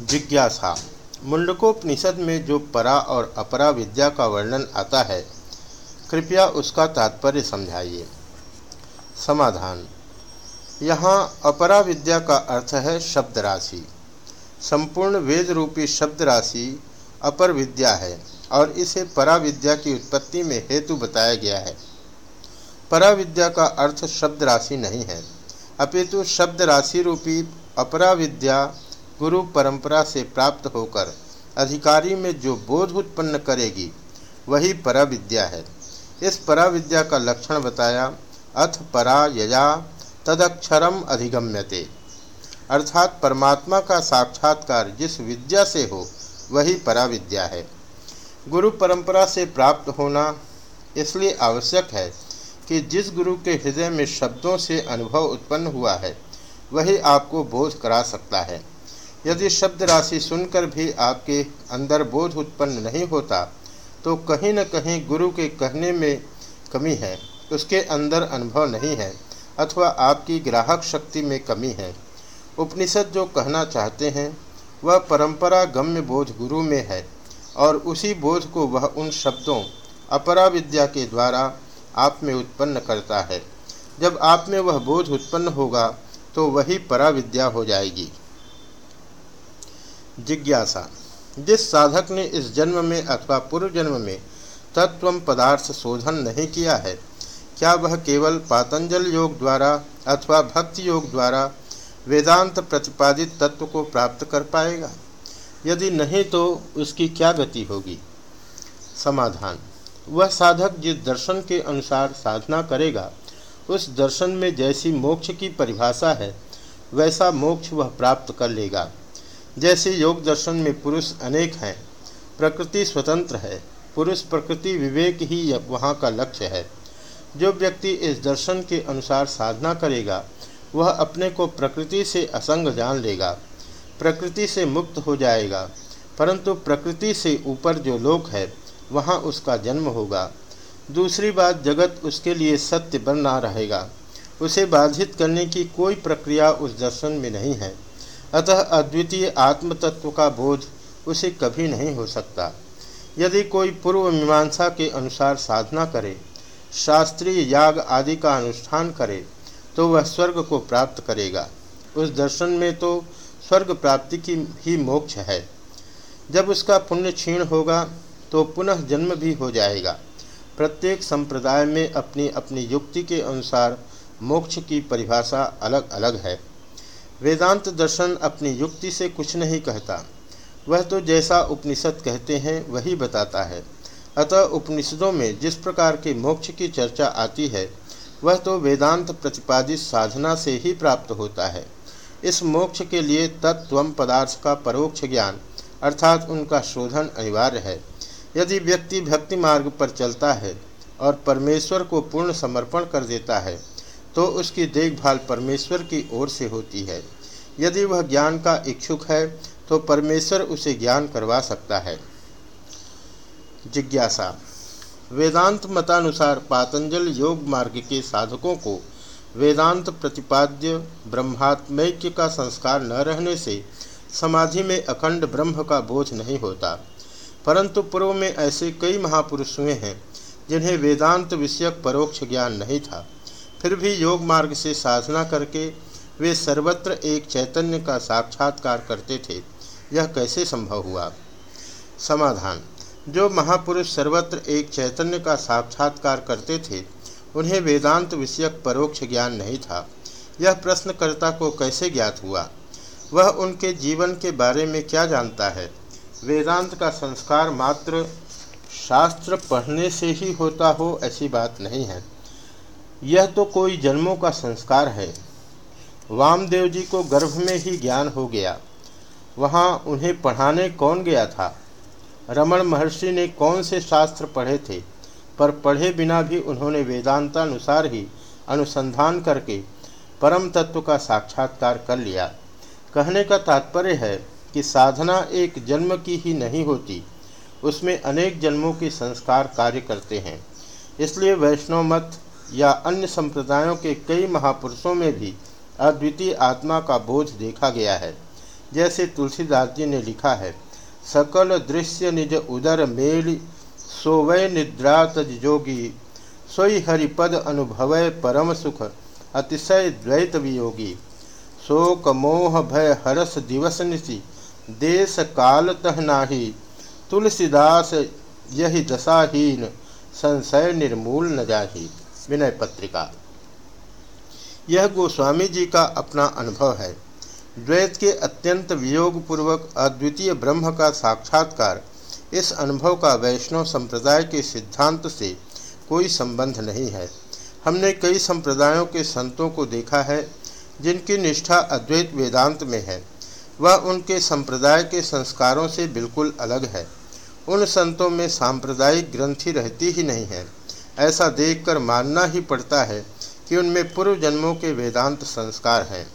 जिज्ञासा। मुंडकोपनिषद में जो परा और अपरा विद्या का वर्णन आता है, कृपया उसका तात्पर्य समझाइए। समाधान। यहाँ अपरा विद्या का अर्थ है शब्द राशि संपूर्ण वेद रूपी शब्द राशि अपर विद्या है और इसे परा विद्या की उत्पत्ति में हेतु बताया गया है। परा विद्या का अर्थ शब्द राशि नहीं है। अपितु शब्द राशि रूपी अपरा विद्या गुरु परंपरा से प्राप्त होकर अधिकारी में जो बोध उत्पन्न करेगी, वही परा विद्या है। इस परा विद्या का लक्षण बताया, अथ परा यजा तदक्षरम अधिगम्यते। अर्थात परमात्मा का साक्षात्कार जिस विद्या से हो, वही परा विद्या है। गुरु परंपरा से प्राप्त होना इसलिए आवश्यक है कि जिस गुरु के हृदय में शब्दों से अनुभव उत्पन्न हुआ है, वही आपको बोध करा सकता है। यदि शब्द राशि सुनकर भी आपके अंदर बोध उत्पन्न नहीं होता तो कहीं न कहीं गुरु के कहने में कमी है, उसके अंदर अनुभव नहीं है, अथवा आपकी ग्राहक शक्ति में कमी है। उपनिषद जो कहना चाहते हैं, वह परंपरा गम्य बोध गुरु में है, और उसी बोध को वह उन शब्दों, अपरा विद्या के द्वारा आप में उत्पन्न करता है। जब आप में वह बोध उत्पन्न होगा तो वही पराविद्या हो जाएगी। जिज्ञासा। जिस साधक ने इस जन्म में अथवा पूर्व जन्म में तत्व पदार्थ शोधन नहीं किया है, क्या वह केवल पातंजल योग द्वारा अथवा भक्ति योग द्वारा वेदांत प्रतिपादित तत्व को प्राप्त कर पाएगा? यदि नहीं तो उसकी क्या गति होगी? समाधान। वह साधक जिस दर्शन के अनुसार साधना करेगा, उस दर्शन में जैसी मोक्ष की परिभाषा है, वैसा मोक्ष वह प्राप्त कर लेगा। जैसे योग दर्शन में पुरुष अनेक हैं, प्रकृति स्वतंत्र है, पुरुष प्रकृति विवेक ही वहाँ का लक्ष्य है। जो व्यक्ति इस दर्शन के अनुसार साधना करेगा, वह अपने को प्रकृति से असंग जान लेगा, प्रकृति से मुक्त हो जाएगा, परंतु प्रकृति से ऊपर जो लोक है, वहाँ उसका जन्म होगा। दूसरी बात, जगत उसके लिए सत्य बनना रहेगा, उसे बाधित करने की कोई प्रक्रिया उस दर्शन में नहीं है। अतः अद्वितीय आत्म तत्व का बोध उसे कभी नहीं हो सकता। यदि कोई पूर्व मीमांसा के अनुसार साधना करे, शास्त्रीय याग आदि का अनुष्ठान करे तो वह स्वर्ग को प्राप्त करेगा। उस दर्शन में तो स्वर्ग प्राप्ति की ही मोक्ष है। जब उसका पुण्य क्षीण होगा तो पुनः जन्म भी हो जाएगा। प्रत्येक संप्रदाय में अपनी अपनी युक्ति के अनुसार मोक्ष की परिभाषा अलग अलग है। वेदांत दर्शन अपनी युक्ति से कुछ नहीं कहता। वह तो जैसा उपनिषद कहते हैं, वही बताता है। अतः उपनिषदों में जिस प्रकार के मोक्ष की चर्चा आती है, वह तो वेदांत प्रतिपादित साधना से ही प्राप्त होता है। इस मोक्ष के लिए तत्व पदार्थ का परोक्ष ज्ञान अर्थात उनका शोधन अनिवार्य है। यदि व्यक्ति भक्ति मार्ग पर चलता है और परमेश्वर को पूर्ण समर्पण कर देता है तो उसकी देखभाल परमेश्वर की ओर से होती है। यदि वह ज्ञान का इच्छुक है तो परमेश्वर उसे ज्ञान करवा सकता है। जिज्ञासा। वेदांत मतानुसार पातंजल योग मार्ग के साधकों को वेदांत प्रतिपाद्य ब्रह्मात्मैक्य का संस्कार न रहने से समाधि में अखंड ब्रह्म का बोझ नहीं होता। परंतु पूर्व में ऐसे कई महापुरुष हुए हैं, जिन्हें वेदांत विषयक परोक्ष ज्ञान नहीं था। फिर भी योग मार्ग से साधना करके वे सर्वत्र एक चैतन्य का साक्षात्कार करते थे। यह कैसे संभव हुआ? समाधान। जो महापुरुष सर्वत्र एक चैतन्य का साक्षात्कार करते थे, उन्हें वेदांत विषयक परोक्ष ज्ञान नहीं था। यह प्रश्नकर्ता को कैसे ज्ञात हुआ? वह उनके जीवन के बारे में क्या जानता है? वेदांत का संस्कार मात्र शास्त्र पढ़ने से ही होता हो ऐसी बात नहीं है। यह तो कोई जन्मों का संस्कार है। वामदेव जी को गर्भ में ही ज्ञान हो गया। वहाँ उन्हें पढ़ाने कौन गया था? रमण महर्षि ने कौन से शास्त्र पढ़े थे? पर पढ़े बिना भी उन्होंने वेदांतानुसार ही अनुसंधान करके परम तत्व का साक्षात्कार कर लिया। कहने का तात्पर्य है कि साधना एक जन्म की ही नहीं होती, उसमें अनेक जन्मों के संस्कार कार्य करते हैं। इसलिए वैष्णव मत या अन्य संप्रदायों के कई महापुरुषों में भी अद्वितीय आत्मा का बोझ देखा गया है। जैसे तुलसीदास जी ने लिखा है, सकल दृश्य निज उदर मेल सोवय निद्रा तज जोगी सोई हरिपद अनुभवय परम सुख, अतिशय द्वैत वियोगी। शोक मोह भय हरस दिवस निशि देश काल तह नाही। तुलसीदास यही दशाहीन, संशय निर्मूल न जाही। विनय पत्रिका। यह गोस्वामी जी का अपना अनुभव है। द्वैत के अत्यंत वियोग पूर्वक अद्वितीय ब्रह्म का साक्षात्कार इस अनुभव का वैष्णव संप्रदाय के सिद्धांत से कोई संबंध नहीं है। हमने कई संप्रदायों के संतों को देखा है, जिनकी निष्ठा अद्वैत वेदांत में है। वह उनके संप्रदाय के संस्कारों से बिल्कुल अलग है। उन संतों में सांप्रदायिक ग्रंथि रहती ही नहीं है। ऐसा देखकर मानना ही पड़ता है कि उनमें पूर्व जन्मों के वेदांत संस्कार हैं।